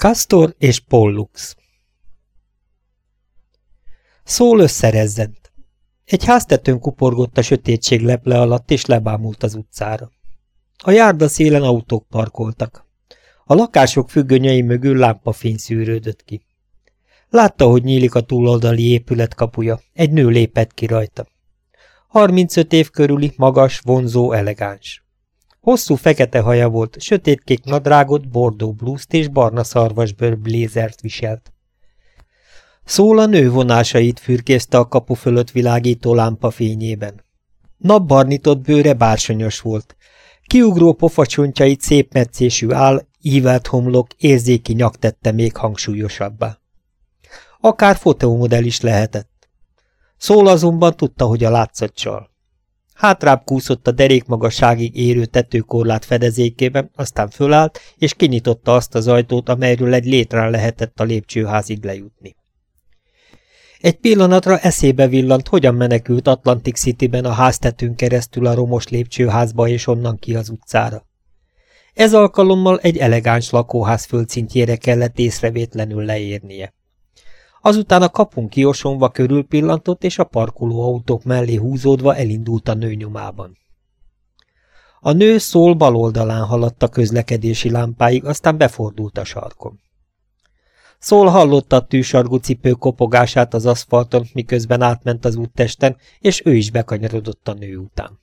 Castor és Pollux Szól összerezzent. Egy háztetőn kuporgott a sötétség leple alatt, és lebámult az utcára. A járda szélen autók parkoltak. A lakások függönyei mögül lámpafény szűrődött ki. Látta, hogy nyílik a túloldali épület kapuja. Egy nő lépett ki rajta. 35 év körüli, magas, vonzó, elegáns. Hosszú fekete haja volt, sötétkék nadrágot, bordó blúzt és barna szarvasbőr blézert viselt. Szól a nő vonásait fürkészte a kapu fölött világító lámpa fényében. Napbarnitott bőre bársonyos volt. Kiugró pofacsontjait szép meccésű áll, ívelt homlok, érzéki nyak tette még hangsúlyosabbá. Akár fotómodell is lehetett. Szól azonban tudta, hogy a látszat csal. Hátrább kúszott a derékmagasságig érő tetőkorlát fedezékében, aztán fölállt, és kinyitotta azt az ajtót, amelyről egy létrán lehetett a lépcsőházig lejutni. Egy pillanatra eszébe villant, hogyan menekült Atlantic Cityben a háztetőn keresztül a romos lépcsőházba és onnan ki az utcára. Ez alkalommal egy elegáns lakóház földszintjére kellett észrevétlenül leérnie. Azután a kapun kiosonva körülpillantott, és a parkoló autók mellé húzódva elindult a nő nyomában. A nő szól bal oldalán haladt a közlekedési lámpáig, aztán befordult a sarkon. Szól hallotta a tűsargú cipő kopogását az aszfalton, miközben átment az úttesten, és ő is bekanyarodott a nő után.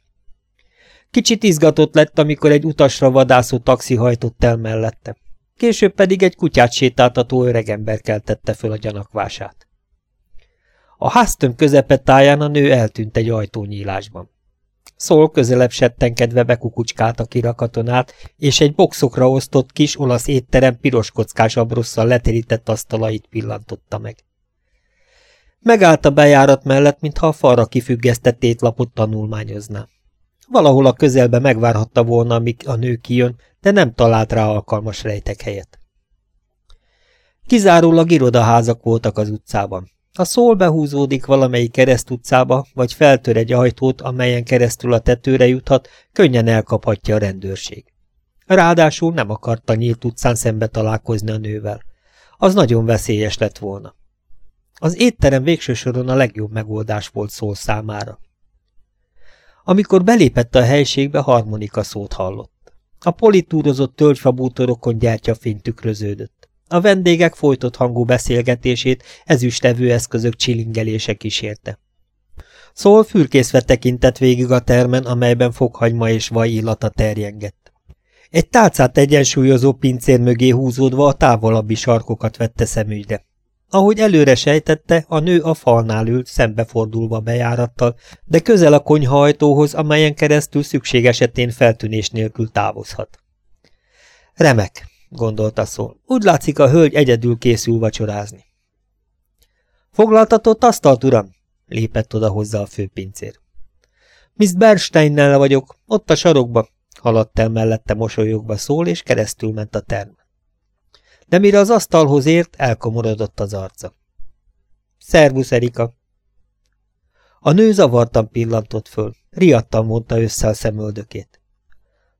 Kicsit izgatott lett, amikor egy utasra vadászó taxi hajtott el mellette. Később pedig egy kutyát sétáltató öregember keltette föl a gyanakvását. A háztöm táján a nő eltűnt egy ajtónyílásban. Szól közelebb settenkedve bekukucskált a kirakaton át, és egy boxokra osztott kis olasz étterem piros kockás abrosszal leterített asztalait pillantotta meg. Megállt a bejárat mellett, mintha a falra kifüggesztett étlapot tanulmányozná. Valahol a közelbe megvárhatta volna, amíg a nő kijön, de nem talált rá alkalmas rejtek helyet. Kizárólag irodaházak voltak az utcában. Ha szól behúzódik valamelyik kereszt utcába, vagy feltör egy ajtót, amelyen keresztül a tetőre juthat, könnyen elkaphatja a rendőrség. Ráadásul nem akarta nyílt utcán szembe találkozni a nővel. Az nagyon veszélyes lett volna. Az étterem végső soron a legjobb megoldás volt szól számára. Amikor belépett a helységbe, harmonika szót hallott. A politúrozott tölgyfabútorokon gyertyafény tükröződött. A vendégek folytott hangú beszélgetését ezüstlevő eszközök csilingelése kísérte. Szól fürkészve tekintett végig a termen, amelyben fokhagyma és vaj illata terjengett. Egy tálcát egyensúlyozó pincér mögé húzódva a távolabbi sarkokat vette szemügyre. Ahogy előre sejtette, a nő a falnál ült, szembefordulva bejárattal, de közel a konyha ajtóhoz, amelyen keresztül szükség esetén feltűnés nélkül távozhat. Remek, gondolta szól. Úgy látszik, a hölgy egyedül készül vacsorázni. Foglaltatott asztalt, uram? lépett oda hozzá a főpincér. Miss Bernsteinnel vagyok, ott a sarokba, haladt el mellette mosolyogva szól, és keresztül ment a term de mire az asztalhoz ért, elkomorodott az arca. Szervusz, Erika! A nő zavartan pillantott föl, riadtan mondta össze a szemöldökét.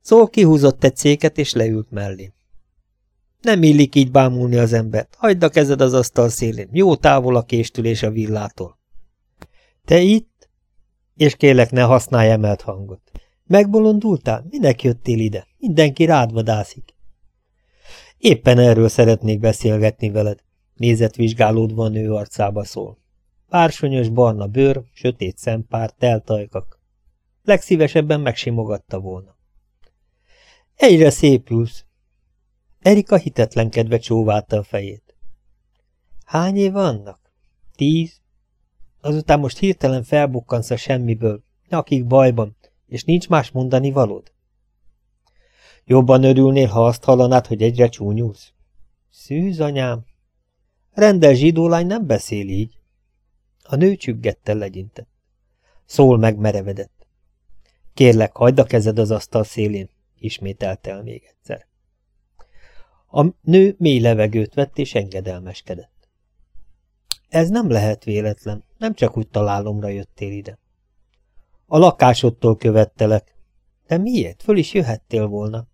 Szól kihúzott egy széket, és leült mellé. Nem illik így bámulni az embert, hagyd a kezed az asztal szélén, jó távol a késtülés a villától. Te itt? És kérlek, ne használj emelt hangot. Megbolondultál? Minek jöttél ide? Mindenki rád vadászik. Éppen erről szeretnék beszélgetni veled, nézett vizsgálódva a nő arcába szól. Pársonyos barna bőr, sötét szempár, teltajkak. Legszívesebben megsimogatta volna. Egyre szépülsz. Erika hitetlenkedve csóválta a fejét. Hány év vannak? Tíz? Azután most hirtelen felbukkansz a semmiből, akik bajban, és nincs más mondani valód? Jobban örülnél, ha azt hallanád, hogy egyre csúnyulsz? Szűz, anyám! Rendel zsidólány nem beszél így. A nő csüggettel legyintett. Szól megmerevedett. Kérlek, hagyd a kezed az asztal szélén, ismételte el még egyszer. A nő mély levegőt vett és engedelmeskedett. Ez nem lehet véletlen, nem csak úgy találomra jöttél ide. A lakásodtól követtelek. De miért? Föl is jöhettél volna.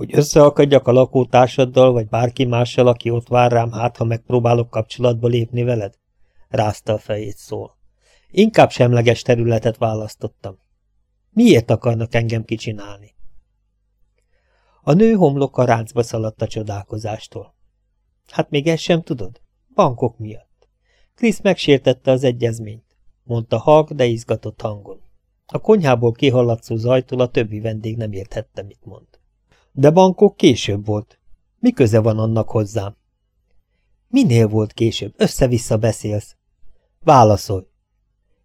Hogy összeakadjak a lakótársaddal, vagy bárki mással, aki ott vár rám, hát ha megpróbálok kapcsolatba lépni veled? Rázta a fejét szól. Inkább semleges területet választottam. Miért akarnak engem kicsinálni? A nő homloka ráncba szaladt a csodálkozástól. Hát még ezt sem tudod? Bankok miatt. Krisz megsértette az egyezményt, mondta halk, de izgatott hangon. A konyhából kihallatszó zajtól a többi vendég nem érthette, mit mond. De bankok később volt. Mi köze van annak hozzám? Minél volt később? Össze-vissza beszélsz. Válaszolj.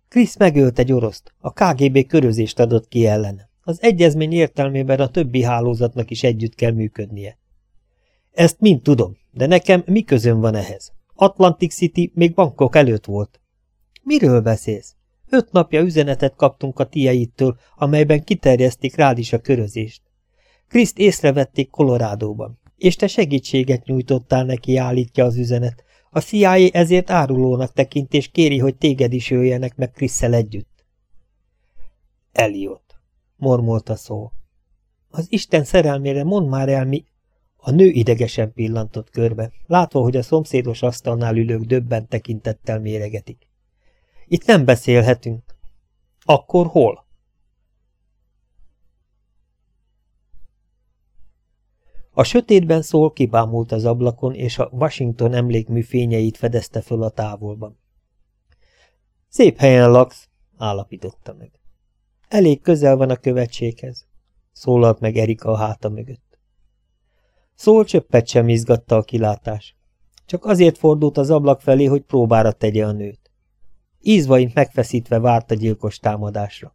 Krisz megölt egy oroszt. A KGB körözést adott ki ellen. Az egyezmény értelmében a többi hálózatnak is együtt kell működnie. Ezt mind tudom, de nekem mi közön van ehhez? Atlantic City még bankok előtt volt. Miről beszélsz? Öt napja üzenetet kaptunk a tieitől, amelyben kiterjesztik rád is a körözést. Kriszt észrevették Kolorádóban, és te segítséget nyújtottál neki, állítja az üzenet. A CIA ezért árulónak tekint, és kéri, hogy téged is öljenek meg Krisszel együtt. Eliott, mormolta szó. Az Isten szerelmére mondd már el, mi... A nő idegesen pillantott körbe, látva, hogy a szomszédos asztalnál ülők döbben tekintettel méregetik. Itt nem beszélhetünk. Akkor hol? A sötétben szól kibámult az ablakon, és a Washington emlékmű fényeit fedezte föl a távolban. Szép helyen laksz, állapította meg. Elég közel van a követséghez, szólalt meg Erika a háta mögött. Szól csöppet sem izgatta a kilátás. Csak azért fordult az ablak felé, hogy próbára tegye a nőt. Ízvaint megfeszítve várt a gyilkos támadásra.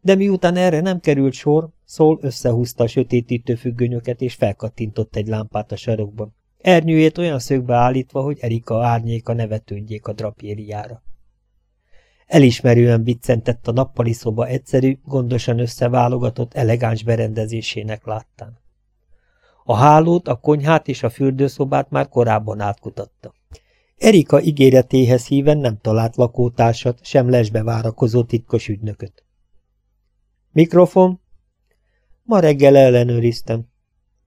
De miután erre nem került sor, Szól összehúzta a sötétítő függönyöket, és felkattintott egy lámpát a sarokban. Ernyőjét olyan szögbe állítva, hogy Erika árnyéka nevetődjék a drapériára. Elismerően biccentett a nappali szoba egyszerű, gondosan összeválogatott, elegáns berendezésének láttán. A hálót, a konyhát és a fürdőszobát már korábban átkutatta. Erika ígéretéhez híven nem talált lakótársat, sem lesbe várakozó titkos ügynököt. Mikrofon? Ma reggel ellenőriztem.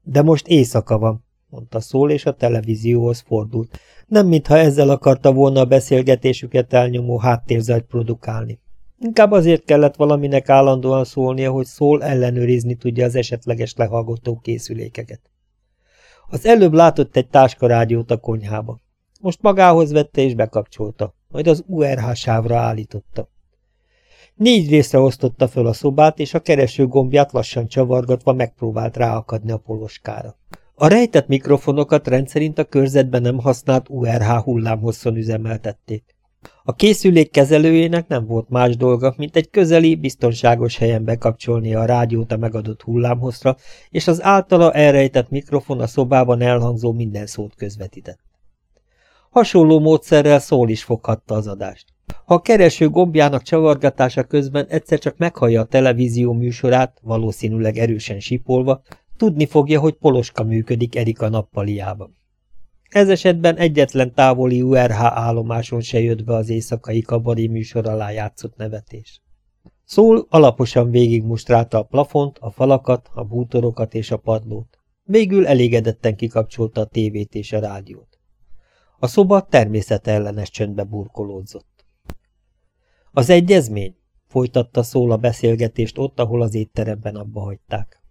De most éjszaka van, mondta szól, és a televízióhoz fordult. Nem mintha ezzel akarta volna a beszélgetésüket elnyomó háttérzajt produkálni. Inkább azért kellett valaminek állandóan szólnia, hogy szól ellenőrizni tudja az esetleges lehallgató készülékeket. Az előbb látott egy táskarádiót a konyhába. Most magához vette és bekapcsolta, majd az URH sávra állította. Négy részre osztotta föl a szobát, és a kereső gombját lassan csavargatva megpróbált ráakadni a poloskára. A rejtett mikrofonokat rendszerint a körzetben nem használt URH hullámhosszon üzemeltették. A készülék kezelőjének nem volt más dolga, mint egy közeli, biztonságos helyen bekapcsolni a rádiót a megadott hullámhosszra, és az általa elrejtett mikrofon a szobában elhangzó minden szót közvetített. Hasonló módszerrel szól is foghatta az adást. Ha a kereső gombjának csavargatása közben egyszer csak meghallja a televízió műsorát, valószínűleg erősen sipolva, tudni fogja, hogy Poloska működik Erika nappaliában. Ez esetben egyetlen távoli URH állomáson se jött be az éjszakai kabari műsor alá játszott nevetés. Szól alaposan végigmustrálta a plafont, a falakat, a bútorokat és a padlót. Végül elégedetten kikapcsolta a tévét és a rádiót. A szoba természetellenes csöndbe burkolódzott. Az egyezmény? Folytatta szól a beszélgetést ott, ahol az étteremben abba hagyták.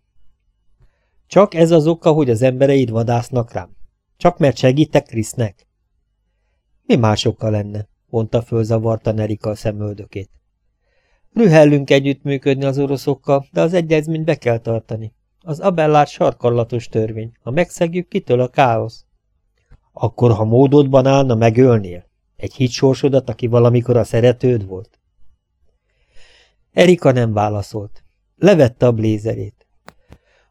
Csak ez az oka, hogy az embereid vadásznak rám? Csak mert segítek Krisznek? Mi másokkal lenne? mondta fölzavarta Nerika a szemöldökét. Rühellünk együttműködni az oroszokkal, de az egyezményt be kell tartani. Az abellár sarkallatos törvény. Ha megszegjük, kitől a káosz? Akkor, ha módodban állna, megölnél? Egy hitsorsodat, aki valamikor a szeretőd volt? Erika nem válaszolt. Levette a blézerét.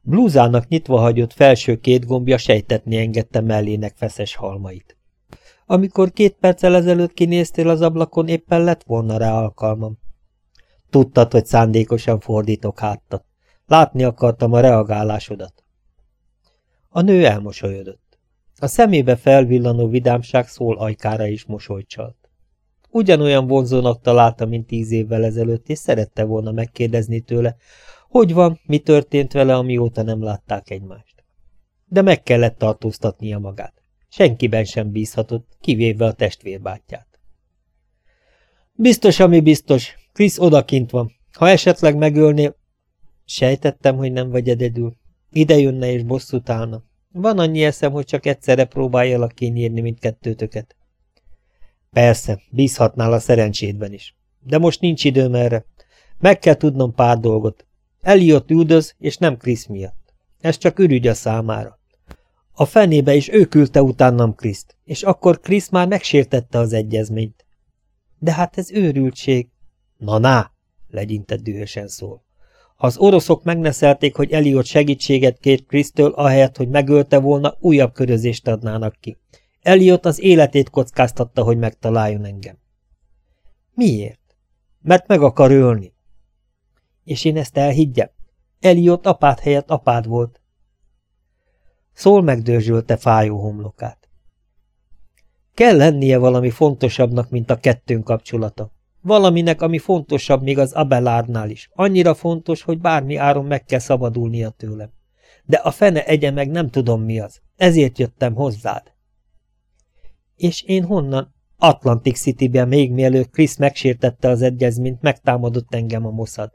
Blúzának nyitva hagyott felső két gombja sejtetni engedte mellének feszes halmait. Amikor két perccel ezelőtt kinéztél az ablakon, éppen lett volna rá alkalmam. Tudtad, hogy szándékosan fordítok háttat. Látni akartam a reagálásodat. A nő elmosolyodott. A szemébe felvillanó vidámság szól ajkára is mosolyt csalt. Ugyanolyan vonzónak találta, mint tíz évvel ezelőtt, és szerette volna megkérdezni tőle, Hogy van, mi történt vele, amióta nem látták egymást. De meg kellett tartóztatnia magát. Senkiben sem bízhatott, kivéve a testvérbátyját. Biztos, ami biztos, Krisz odakint van. Ha esetleg megölné... Sejtettem, hogy nem vagy egyedül. Ide jönne és bosszút állna. Van annyi eszem, hogy csak egyszerre próbáljalak kinyírni mindkettőtöket. Persze, bízhatnál a szerencsédben is. De most nincs időm erre. Meg kell tudnom pár dolgot. Eliott üldöz, és nem Krisz miatt. Ez csak ürügy a számára. A fenébe is ő küldte utánam Kriszt, és akkor Krisz már megsértette az egyezményt. De hát ez őrültség. Na, na, legyintett dühösen szól. Az oroszok megneszelték, hogy Eliott segítséget kért Krisztől, ahelyett, hogy megölte volna, újabb körözést adnának ki. Eliott az életét kockáztatta, hogy megtaláljon engem. Miért? Mert meg akar ölni. És én ezt elhiggyem? Eliott apád helyett apád volt. Szól megdörzsölte fájó homlokát. Kell lennie valami fontosabbnak, mint a kettőnk kapcsolata. Valaminek, ami fontosabb még az Abelárnál is. Annyira fontos, hogy bármi áron meg kell szabadulnia tőlem. De a fene egye meg nem tudom mi az. Ezért jöttem hozzád. És én honnan? Atlantic City-ben még mielőtt Chris megsértette az egyezményt, megtámadott engem a Mossad.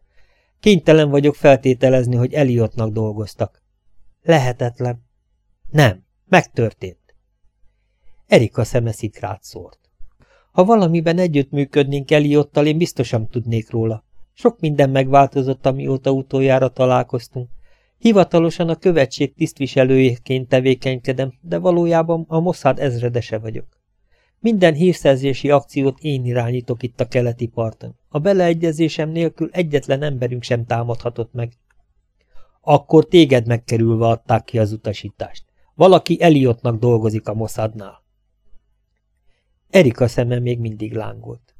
Kénytelen vagyok feltételezni, hogy Eliottnak dolgoztak. Lehetetlen. Nem, megtörtént. Erika szeme szikrát szórt. Ha valamiben együttműködnénk Eliottal, én biztosan tudnék róla. Sok minden megváltozott, amióta utoljára találkoztunk. Hivatalosan a követség tisztviselőjeként tevékenykedem, de valójában a Mossad ezredese vagyok. Minden hírszerzési akciót én irányítok itt a keleti parton. A beleegyezésem nélkül egyetlen emberünk sem támadhatott meg. Akkor téged megkerülve adták ki az utasítást. Valaki Eliotnak dolgozik a Mossadnál. Erika szeme még mindig lángolt.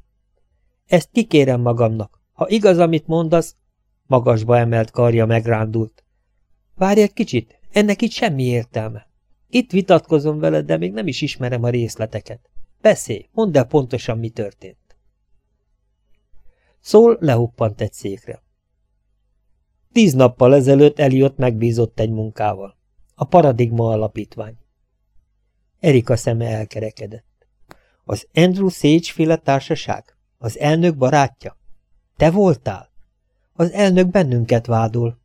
Ezt kikérem magamnak. Ha igaz, amit mondasz, magasba emelt karja megrándult. Várj egy kicsit, ennek itt semmi értelme. Itt vitatkozom veled, de még nem is ismerem a részleteket. Beszélj, mondd el pontosan, mi történt. Szól lehuppant egy székre. Tíz nappal ezelőtt Eliott megbízott egy munkával. A Paradigma Alapítvány. Erika szeme elkerekedett. Az Andrew Sage féle társaság? Az elnök barátja? Te voltál? Az elnök bennünket vádol.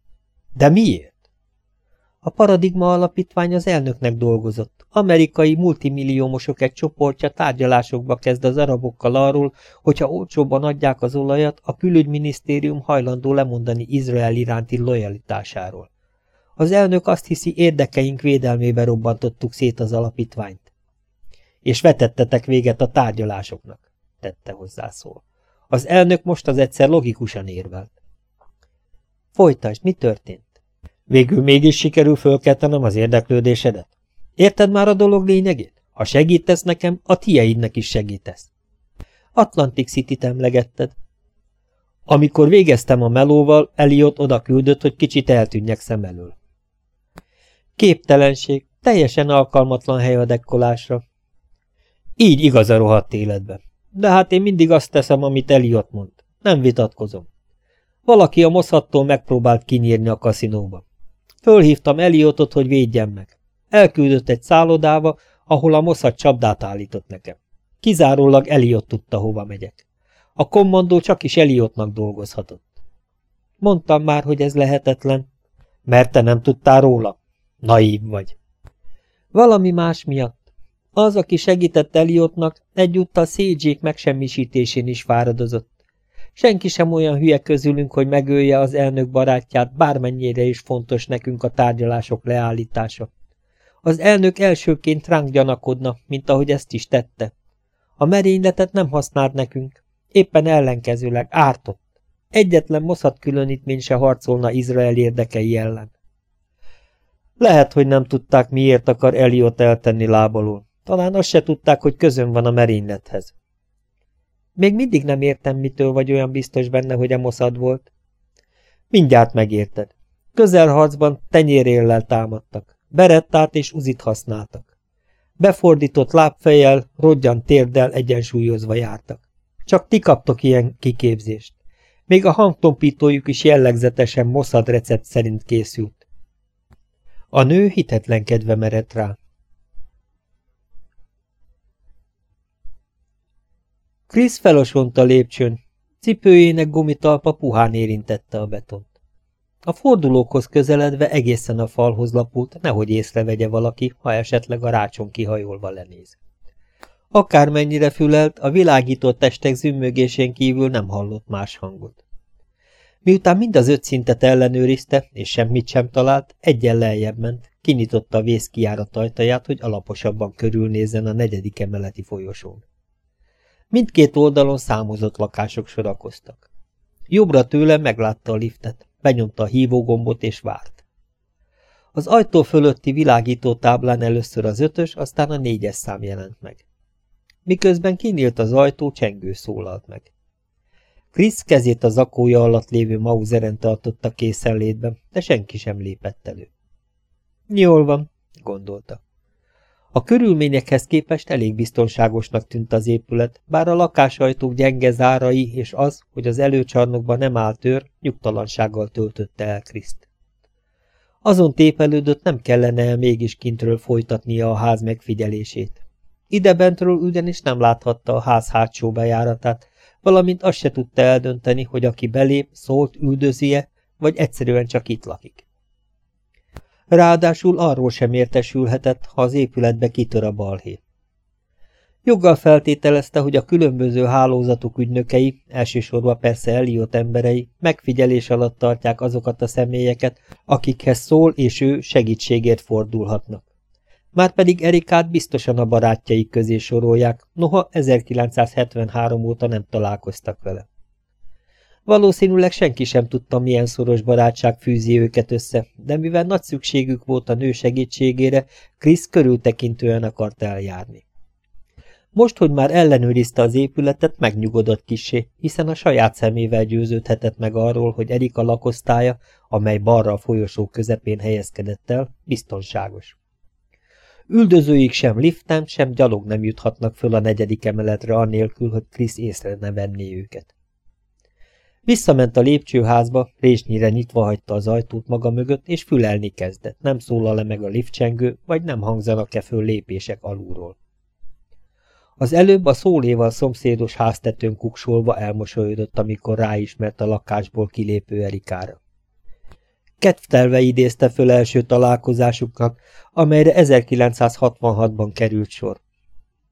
De miért? A Paradigma Alapítvány az elnöknek dolgozott. Amerikai multimilliómosok egy csoportja tárgyalásokba kezd az arabokkal arról, hogyha olcsóban adják az olajat, a külügyminisztérium hajlandó lemondani Izrael iránti lojalitásáról. Az elnök azt hiszi, érdekeink védelmébe robbantottuk szét az alapítványt és vetettetek véget a tárgyalásoknak, tette hozzászól. Az elnök most az egyszer logikusan érvelt. Folytasd, mi történt? Végül mégis sikerül fölkeltenem az érdeklődésedet. Érted már a dolog lényegét? Ha segítesz nekem, a tieidnek is segítesz. Atlantic City-t emlegetted. Amikor végeztem a melóval, Eliott oda küldött, hogy kicsit eltűnjek szem elől. Képtelenség, teljesen alkalmatlan hely a dekkolásra, így igaz a rohadt életben. De hát én mindig azt teszem, amit Eliott mond. Nem vitatkozom. Valaki a moszattól megpróbált kinyírni a kaszinóba. Fölhívtam Eliottot, hogy védjen meg. Elküldött egy szállodába, ahol a moszat csapdát állított nekem. Kizárólag Eliott tudta, hova megyek. A kommandó csak is Eliottnak dolgozhatott. Mondtam már, hogy ez lehetetlen. Mert te nem tudtál róla? Naív vagy. Valami más miatt. Az, aki segített Eliottnak, egyúttal Szégyék megsemmisítésén is fáradozott. Senki sem olyan hülye közülünk, hogy megölje az elnök barátját, bármennyire is fontos nekünk a tárgyalások leállítása. Az elnök elsőként ránk gyanakodna, mint ahogy ezt is tette. A merényletet nem használt nekünk, éppen ellenkezőleg ártott. Egyetlen moszat különítmény se harcolna Izrael érdekei ellen. Lehet, hogy nem tudták, miért akar Eliot eltenni lábalól. Talán azt se tudták, hogy közön van a merénylethez. Még mindig nem értem, mitől vagy olyan biztos benne, hogy a moszad volt. Mindjárt megérted. Közelharcban tenyéréllel támadtak. Berettát és uzit használtak. Befordított lábfejjel, rodgyan térdel egyensúlyozva jártak. Csak ti kaptok ilyen kiképzést. Még a hangtompítójuk is jellegzetesen Mossad recept szerint készült. A nő hitetlenkedve merett rá. Krisz felosont a lépcsőn, cipőjének gumitalpa puhán érintette a betont. A fordulókhoz közeledve egészen a falhoz lapult, nehogy észrevegye valaki, ha esetleg a rácson kihajolva lenéz. Akármennyire fülelt, a világított testek zümmögésén kívül nem hallott más hangot. Miután mind az öt szintet ellenőrizte, és semmit sem talált, egyen lejjebb ment, kinyitotta a vészkiárat ajtaját, hogy alaposabban körülnézzen a negyedik emeleti folyosón. Mindkét oldalon számozott lakások sorakoztak. Jobbra tőle meglátta a liftet, benyomta a hívógombot és várt. Az ajtó fölötti világító táblán először az ötös, aztán a négyes szám jelent meg. Miközben kinyílt az ajtó, csengő szólalt meg. Krisz kezét a zakója alatt lévő Mauseren tartotta készenlétben, de senki sem lépett elő. Jól van, gondolta. A körülményekhez képest elég biztonságosnak tűnt az épület, bár a lakásajtók gyenge zárai és az, hogy az előcsarnokban nem állt tör, nyugtalansággal töltötte el Kriszt. Azon tépelődött, nem kellene el mégis kintről folytatnia a ház megfigyelését. Idebentről ugyanis nem láthatta a ház hátsó bejáratát, valamint azt se tudta eldönteni, hogy aki belép, szólt, üldözie, vagy egyszerűen csak itt lakik. Ráadásul arról sem értesülhetett, ha az épületbe kitör a balhé. Joggal feltételezte, hogy a különböző hálózatok ügynökei, elsősorban persze Eliott emberei, megfigyelés alatt tartják azokat a személyeket, akikhez szól és ő segítségért fordulhatnak. Márpedig Erikát biztosan a barátjaik közé sorolják, noha 1973 óta nem találkoztak vele. Valószínűleg senki sem tudta, milyen szoros barátság fűzi őket össze, de mivel nagy szükségük volt a nő segítségére, Krisz körültekintően akart eljárni. Most, hogy már ellenőrizte az épületet, megnyugodott kisé, hiszen a saját szemével győződhetett meg arról, hogy Erika lakosztálya, amely balra a folyosó közepén helyezkedett el, biztonságos. Üldözőik sem liften, sem gyalog nem juthatnak föl a negyedik emeletre annélkül, hogy Krisz észre ne venné őket. Visszament a lépcsőházba, résnyire nyitva hagyta az ajtót maga mögött, és fülelni kezdett, nem szólal le meg a liftcsengő, vagy nem hangzanak-e föl lépések alulról. Az előbb a szóléval szomszédos háztetőn kuksolva elmosolyodott, amikor ráismert a lakásból kilépő Erikára. Kedvtelve idézte föl első találkozásuknak, amelyre 1966-ban került sor.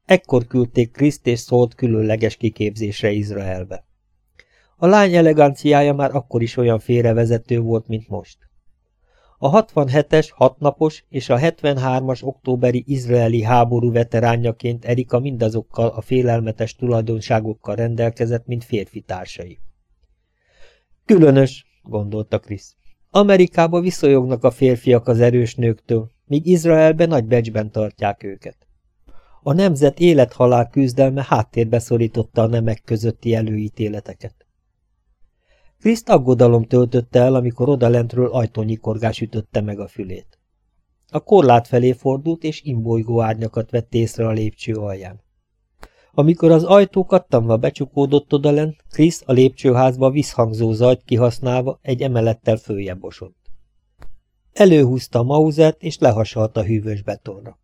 Ekkor küldték Kriszt és szólt különleges kiképzésre Izraelbe. A lány eleganciája már akkor is olyan félrevezető volt, mint most. A 67-es, hatnapos és a 73-as októberi izraeli háború veteránjaként Erika mindazokkal a félelmetes tulajdonságokkal rendelkezett, mint férfi társai. Különös, gondolta Krisz. Amerikába viszonyognak a férfiak az erős nőktől, míg Izraelben nagy becsben tartják őket. A nemzet élethalál küzdelme háttérbe szorította a nemek közötti előítéleteket. Kriszt aggodalom töltötte el, amikor odalentről ajtónyikorgás ütötte meg a fülét. A korlát felé fordult, és imbolygó árnyakat vett észre a lépcső alján. Amikor az ajtó kattanva becsukódott odalent, Krisz a lépcsőházba visszhangzó zajt kihasználva egy emelettel följebb osott. Előhúzta a mauzert, és lehasalta a hűvös betonra.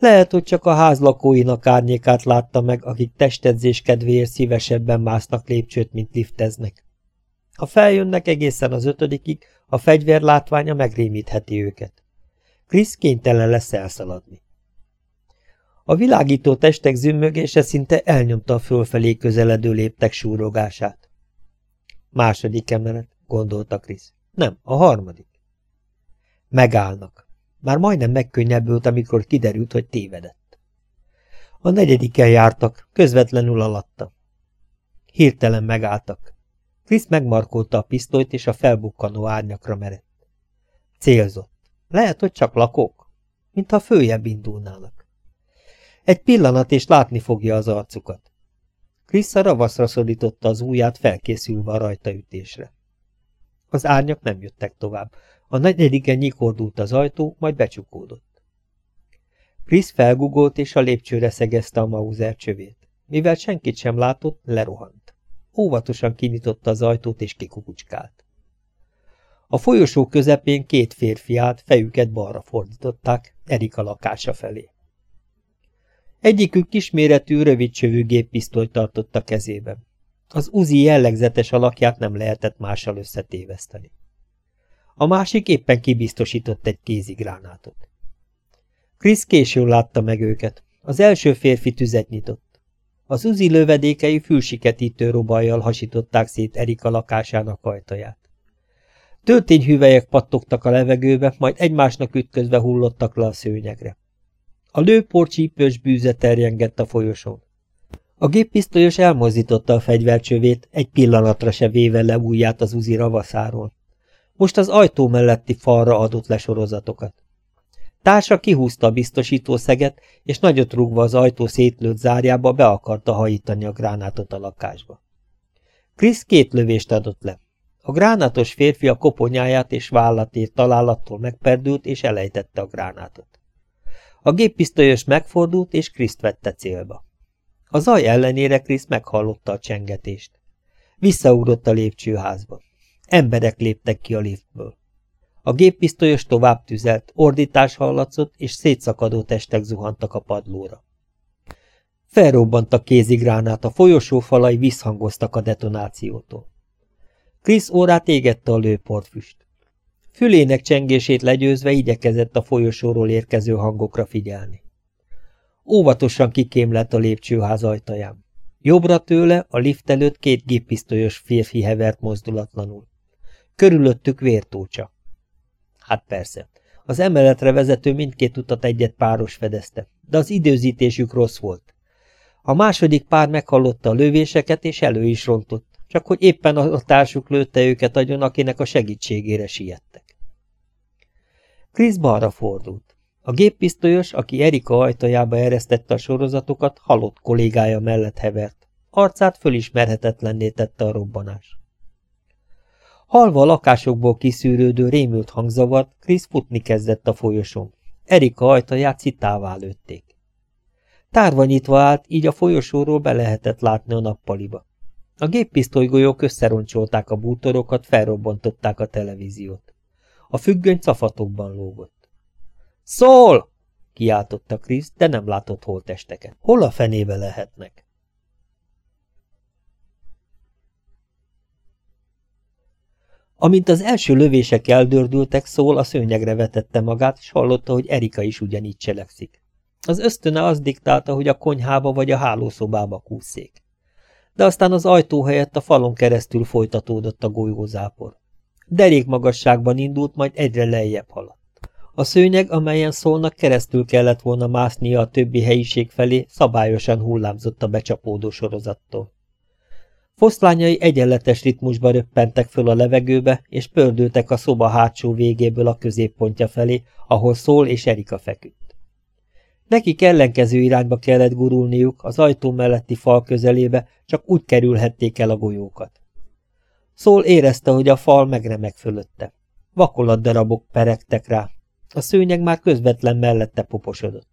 Lehet, hogy csak a ház lakóinak árnyékát látta meg, akik testedzés kedvéért szívesebben másznak lépcsőt, mint lifteznek. Ha feljönnek egészen az ötödikig, a fegyver látványa megrémítheti őket. Krisz kénytelen lesz elszaladni. A világító testek zümmögése szinte elnyomta a fölfelé közeledő léptek súrogását. Második emelet, gondolta Krisz. Nem, a harmadik. Megállnak. Már majdnem megkönnyebbült, amikor kiderült, hogy tévedett. A negyediken jártak, közvetlenül alatta. Hirtelen megálltak. Krisz megmarkolta a pisztolyt, és a felbukkanó árnyakra merett. Célzott. Lehet, hogy csak lakók, mintha följebb indulnának. Egy pillanat, és látni fogja az arcukat. Krisz a ravaszra szorította az ujját, felkészülve a rajtaütésre. Az árnyak nem jöttek tovább. A negyediken nyikordult az ajtó, majd becsukódott. Krisz felgugolt, és a lépcsőre szegezte a Mauser csövét. Mivel senkit sem látott, lerohant. óvatosan kinyitotta az ajtót és kikukucskált. A folyosó közepén két férfi állt, fejüket balra fordították, Erika lakása felé. Egyikük kisméretű, rövidcsövű géppisztolyt tartott a kezében. Az uzi jellegzetes alakját nem lehetett mással összetéveszteni. A másik éppen kibiztosított egy kézigránátot. Krisz későn látta meg őket. Az első férfi tüzet nyitott. Az uzi lövedékei fülsiketítő robajjal hasították szét Erika lakásának ajtaját. Töltényhüvelyek pattogtak a levegőbe, majd egymásnak ütközve hullottak le a szőnyegre. A lőpor csípős bűze terjengett a folyosón. A géppisztolyos elmozdította a fegyvercsövét, egy pillanatra se véve le ujját az uzi ravaszáról. Most az ajtó melletti falra adott le sorozatokat. Társa kihúzta a biztosítószeget, és nagyot rúgva az ajtó szétlőtt zárjába be akarta hajítani a gránátot a lakásba. Krisz két lövést adott le. A gránátos férfi a koponyáját és vállatért találattól megperdült, és elejtette a gránátot. A géppisztolyos megfordult, és Kriszt vette célba. A zaj ellenére Krisz meghallotta a csengetést. Visszaugrott a lépcsőházba. Emberek léptek ki a liftből. A géppisztolyos tovább tüzelt, ordítás hallatszott, és szétszakadó testek zuhantak a padlóra. Felrobbant a kézigránát, a folyosó falai visszhangoztak a detonációtól. Krisz órát égette a lőportfüst. Fülének csengését legyőzve igyekezett a folyosóról érkező hangokra figyelni. Óvatosan kikémlett a lépcsőház ajtaján. Jobbra tőle, a lift előtt két géppisztolyos férfi hevert mozdulatlanul. Körülöttük vértócsa. Hát persze, az emeletre vezető mindkét utat egyet páros fedezte, de az időzítésük rossz volt. A második pár meghallotta a lövéseket, és elő is rontott, csak hogy éppen a társuk lőtte őket agyon, akinek a segítségére siettek. Krisz balra fordult. A géppisztolyos, aki Erika ajtajába eresztette a sorozatokat, halott kollégája mellett hevert. Arcát fölismerhetetlenné tette a robbanás. Halva a lakásokból kiszűrődő rémült hangzavart, Krisz futni kezdett a folyosón. Erika ajtaját citává lőtték. Tárva nyitva állt, így a folyosóról be lehetett látni a nappaliba. A géppisztolygolyók összeroncsolták a bútorokat, felrobbantották a televíziót. A függöny cafatokban lógott. Szól! kiáltotta Krisz, de nem látott holtesteket. Hol a fenébe lehetnek? Amint az első lövések eldördültek, szól a szőnyegre vetette magát, és hallotta, hogy Erika is ugyanígy cselekszik. Az ösztöne az diktálta, hogy a konyhába vagy a hálószobába kúszék. De aztán az ajtó helyett a falon keresztül folytatódott a golyózápor. Derék magasságban indult, majd egyre lejjebb haladt. A szőnyeg, amelyen szólnak keresztül kellett volna másznia a többi helyiség felé, szabályosan hullámzott a becsapódó sorozattól. Foszlányai egyenletes ritmusba röppentek föl a levegőbe, és pördültek a szoba hátsó végéből a középpontja felé, ahol Szól és Erika feküdt. Nekik ellenkező irányba kellett gurulniuk, az ajtó melletti fal közelébe, csak úgy kerülhették el a golyókat. Szól érezte, hogy a fal megremeg fölötte. Vakolatdarabok peregtek rá. A szőnyeg már közvetlen mellette poposodott.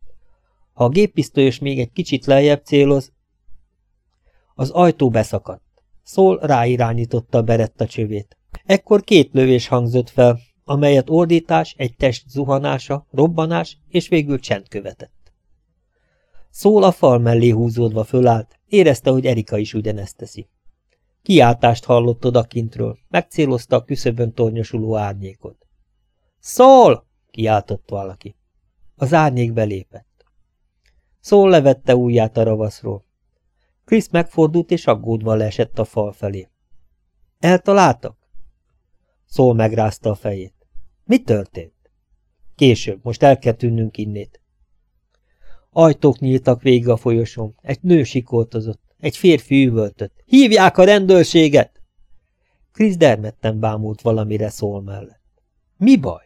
Ha a géppisztolyos még egy kicsit lejjebb céloz, az ajtó beszakadt. Szól ráirányította a beretta csövét. Ekkor két lövés hangzott fel, amelyet ordítás, egy test zuhanása, robbanás és végül csend követett. Szól a fal mellé húzódva fölállt, érezte, hogy Erika is ugyanezt teszi. Kiáltást hallott odakintről, megcélozta a küszöbön tornyosuló árnyékot. Szól! kiáltott valaki. Az árnyék belépett. Szól levette ujját a ravaszról. Krisz megfordult és aggódva leesett a fal felé. Eltaláltak? Szól megrázta a fejét. Mi történt? Később, most el kell tűnnünk innét. Ajtók nyíltak végig a folyosón. Egy nő sikoltozott, egy férfi üvöltött. Hívják a rendőrséget! Krisz dermedten bámult valamire szól mellett. Mi baj?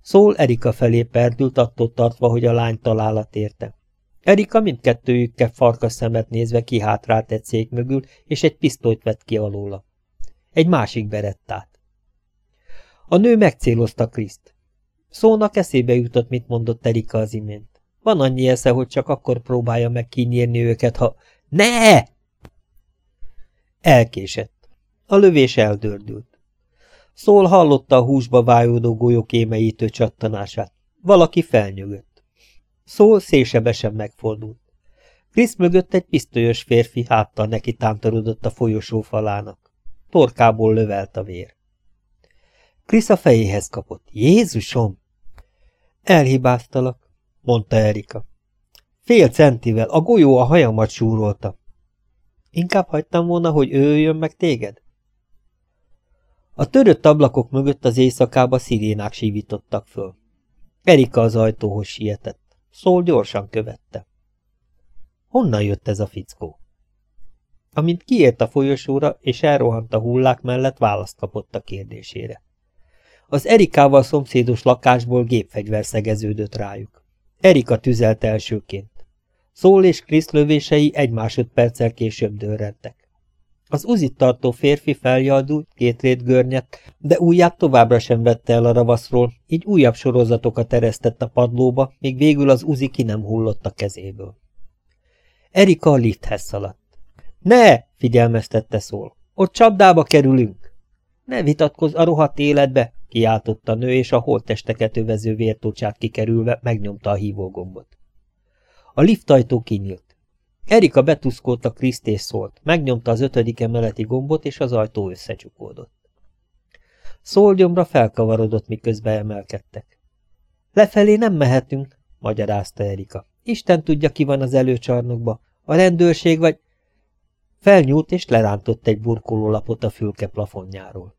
Szól Erika felé perdült attól tartva, hogy a lány találat érte. Erika mindkettőjükkel farkas szemet nézve kihátrált egy szék mögül, és egy pisztolyt vett ki alóla. Egy másik berettát. A nő megcélozta Kriszt. Szónak eszébe jutott, mit mondott Erika az imént. Van annyi esze, hogy csak akkor próbálja meg kinyírni őket, ha... Ne! Elkésett. A lövés eldördült. Szól hallotta a húsba vájódó golyók émeítő csattanását. Valaki felnyögött. Szól szélsebesen megfordult. Krisz mögött egy pisztolyos férfi háttal neki tántorodott a folyosó falának. Torkából lövelt a vér. Krisz a fejéhez kapott. Jézusom! Elhibáztalak, mondta Erika. Fél centivel, a golyó a hajamat súrolta. Inkább hagytam volna, hogy ő jön meg téged? A törött ablakok mögött az éjszakába szirénák sívítottak föl. Erika az ajtóhoz sietett. Szól gyorsan követte. Honnan jött ez a fickó? Amint kiért a folyosóra és elrohant a hullák mellett, választ kapott a kérdésére. Az Erikával szomszédos lakásból gépfegyver szegeződött rájuk. Erika tüzelt elsőként. Szól és Krisz lövései egy másodperccel később dörrentek. Az uzit tartó férfi feljaldult, két görnyet, de ujját továbbra sem vette el a ravaszról, így újabb sorozatokat eresztett a padlóba, míg végül az uzi ki nem hullott a kezéből. Erika a lifthez szaladt. Ne! figyelmeztette szól. Ott csapdába kerülünk. Ne vitatkozz a rohadt életbe, kiáltotta a nő, és a holttesteket övező vértócsát kikerülve megnyomta a hívógombot. A liftajtó kinyílt. Erika betuszkolta Kriszt és szólt, megnyomta az ötödik emeleti gombot, és az ajtó összecsukódott. Szólgyomra felkavarodott, miközben emelkedtek. Lefelé nem mehetünk, magyarázta Erika. Isten tudja, ki van az előcsarnokba. A rendőrség vagy... Felnyúlt és lerántott egy burkolólapot a fülke plafonjáról.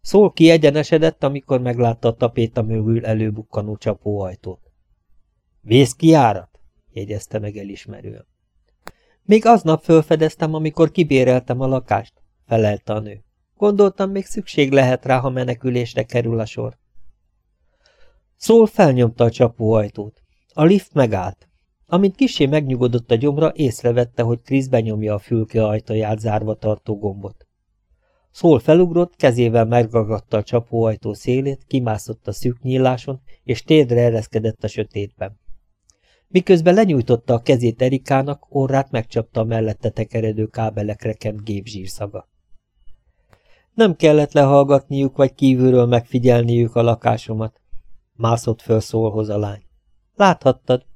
Szól kiegyenesedett, amikor meglátta a tapéta mögül előbukkanó csapóajtót. Vészkiárat? Jegyezte meg elismerően. Még aznap fölfedeztem, amikor kibéreltem a lakást, felelte a nő. Gondoltam, még szükség lehet rá, ha menekülésre kerül a sor. Szól felnyomta a csapóajtót. A lift megállt. Amint kisé megnyugodott a gyomra, észrevette, hogy Krisz benyomja a fülke ajtaját zárva tartó gombot. Szól felugrott, kezével megragadta a csapóajtó szélét, kimászott a szűk nyíláson, és térdre ereszkedett a sötétben. Miközben lenyújtotta a kezét Erikának, orrát megcsapta a mellette tekeredő kábelekre kent gépzsírszaga. Nem kellett lehallgatniuk, vagy kívülről megfigyelniük a lakásomat. Mászott föl szólhoz a lány. Láthattad,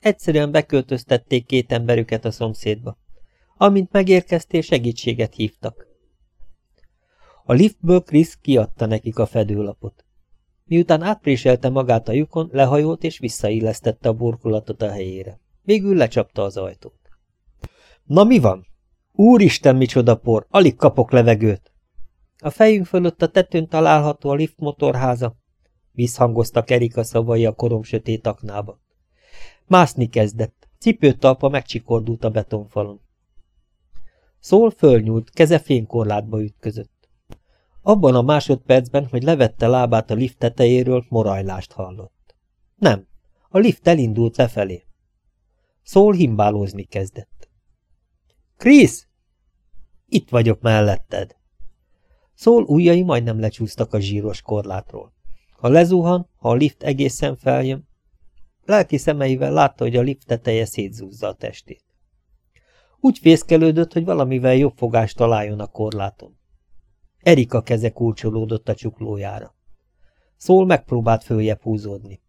egyszerűen beköltöztették két emberüket a szomszédba. Amint megérkeztél, segítséget hívtak. A liftből Krisz kiadta nekik a fedőlapot. Miután átpréselte magát a lyukon, lehajolt és visszaillesztette a burkolatot a helyére. Végül lecsapta az ajtót. Na mi van? Úristen, micsoda por! Alig kapok levegőt! A fejünk fölött a tetőn található a lift motorháza. Visszhangoztak Erika szavai a korom sötét aknába. Mászni kezdett. Cipőtalpa megcsikordult a betonfalon. Szól fölnyúlt, keze fénykorlátba ütközött. Abban a másodpercben, hogy levette lábát a lift tetejéről, morajlást hallott. Nem, a lift elindult lefelé. Szól himbálózni kezdett. Krisz! Itt vagyok melletted. Szól ujjai majdnem lecsúsztak a zsíros korlátról. Ha lezuhan, ha a lift egészen feljön, lelki szemeivel látta, hogy a lift teteje szétzúzza a testét. Úgy fészkelődött, hogy valamivel jobb fogást találjon a korláton. Erika keze kulcsolódott a csuklójára. Szól megpróbált följebb húzódni.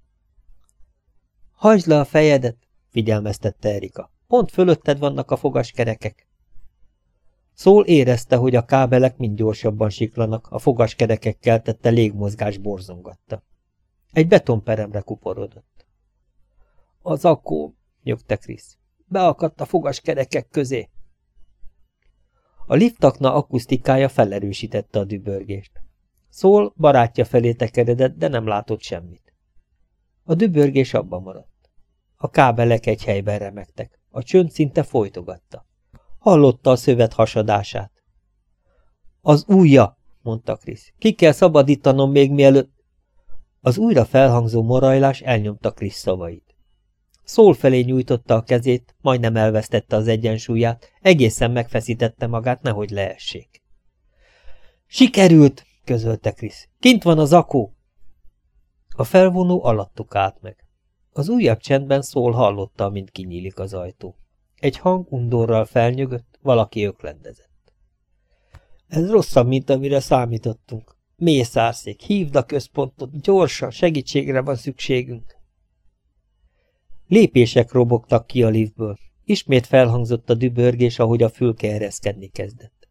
Hajtsd le a fejedet, figyelmeztette Erika. Pont fölötted vannak a fogaskerekek. Szól érezte, hogy a kábelek mind gyorsabban siklanak, a fogaskerekekkel tette légmozgás borzongatta. Egy betonperemre kuporodott. Az akkó, nyögte Krisz. Beakadt a fogaskerekek közé. A liftakna akusztikája felerősítette a dübörgést. Szól barátja felé tekeredett, de nem látott semmit. A dübörgés abba maradt. A kábelek egy helyben remektek. A csönd szinte folytogatta. Hallotta a szövet hasadását. Az újja, mondta Krisz. Ki kell szabadítanom még mielőtt... Az újra felhangzó morajlás elnyomta Krisz szavait. Szól felé nyújtotta a kezét, majdnem elvesztette az egyensúlyát, egészen megfeszítette magát, nehogy leessék. Sikerült, közölte Krisz. Kint van az akó. A felvonó alattuk át meg. Az újabb csendben szól hallotta, mint kinyílik az ajtó. Egy hang undorral felnyögött, valaki öklendezett. Ez rosszabb, mint amire számítottunk. Mészárszék, hívd a központot, gyorsan, segítségre van szükségünk. Lépések robogtak ki a liftből. Ismét felhangzott a dübörgés, ahogy a fülke ereszkedni kezdett.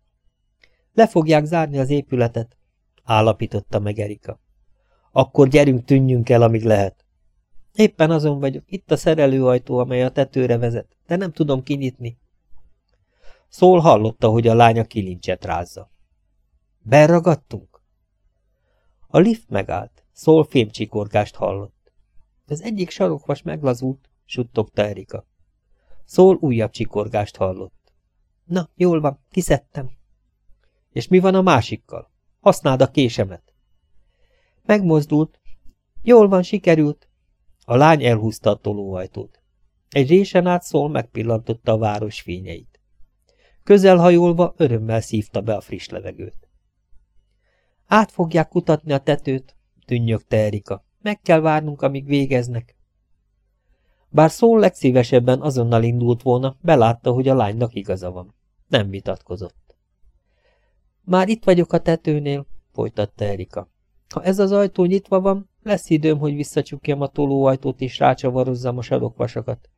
Le fogják zárni az épületet, állapította meg Erika. Akkor gyerünk, tűnjünk el, amíg lehet. Éppen azon vagyok, itt a szerelőajtó, amely a tetőre vezet, de nem tudom kinyitni. Szól hallotta, hogy a lánya kilincset rázza. Berragadtunk? A lift megállt. Szól fémcsikorgást hallott. Az egyik sarokvas meglazult, suttogta Erika. Szól újabb csikorgást hallott. Na, jól van, kiszedtem. És mi van a másikkal? Használd a késemet. Megmozdult. Jól van, sikerült. A lány elhúzta a tolóajtót. Egy résen át szól megpillantotta a város fényeit. Közelhajolva örömmel szívta be a friss levegőt. Át fogják kutatni a tetőt, tűnnyögte Erika. Meg kell várnunk, amíg végeznek. Bár szól legszívesebben azonnal indult volna, belátta, hogy a lánynak igaza van. Nem vitatkozott. Már itt vagyok a tetőnél, folytatta Erika. Ha ez az ajtó nyitva van, lesz időm, hogy visszacsukjam a tolóajtót és rácsavarozzam a sarokvasakat.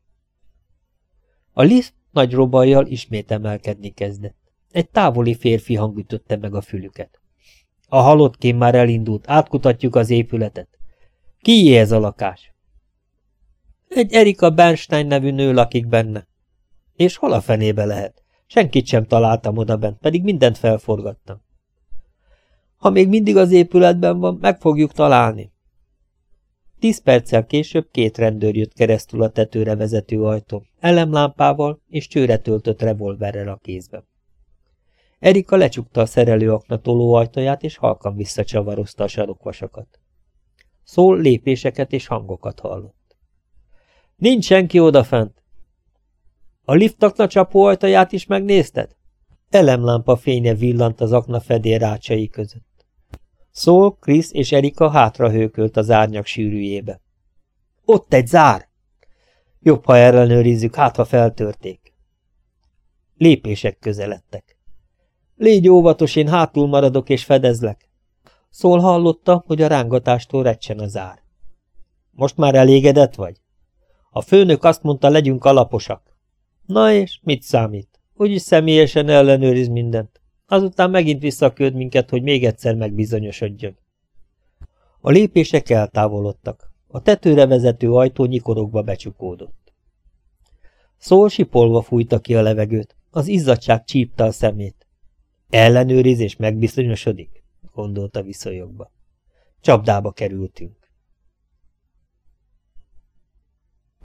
A lift nagy robajjal ismét emelkedni kezdett. Egy távoli férfi hang ütötte meg a fülüket. A halottként már elindult, átkutatjuk az épületet. Kié ez a lakás? Egy Erika Bernstein nevű nő lakik benne. És hol a fenébe lehet? Senkit sem találtam oda bent, pedig mindent felforgattam. Ha még mindig az épületben van, meg fogjuk találni. Tíz perccel később két rendőr jött keresztül a tetőre vezető ajtó, elemlámpával és csőre töltött revolverrel a kézben. Erika lecsukta a szerelőakna tolóajtaját, és halkan visszacsavarozta a sarokvasakat. Szól lépéseket és hangokat hallott. Nincs senki odafent. A liftakna csapóajtaját is megnézted? Elemlámpa fénye villant az akna fedél rácsai között. Szól, Krisz és Erika hátrahőkölt az árnyak sűrűjébe. Ott egy zár! Jobb, ha ellenőrizzük, hát ha feltörték. Lépések közeledtek. Légy óvatos, én hátul maradok és fedezlek. Szól hallotta, hogy a rángatástól recsen a zár. Most már elégedett vagy? A főnök azt mondta, legyünk alaposak. Na és mit számít? Úgyis személyesen ellenőriz mindent. Azután megint visszaköd minket, hogy még egyszer megbizonyosodjon. A lépések eltávolodtak. A tetőre vezető ajtó nyikorogva becsukódott. Szól sipolva fújta ki a levegőt, az izzadság csípta a szemét. Ellenőriz és megbizonyosodik, gondolta viszonyogba. Csapdába kerültünk.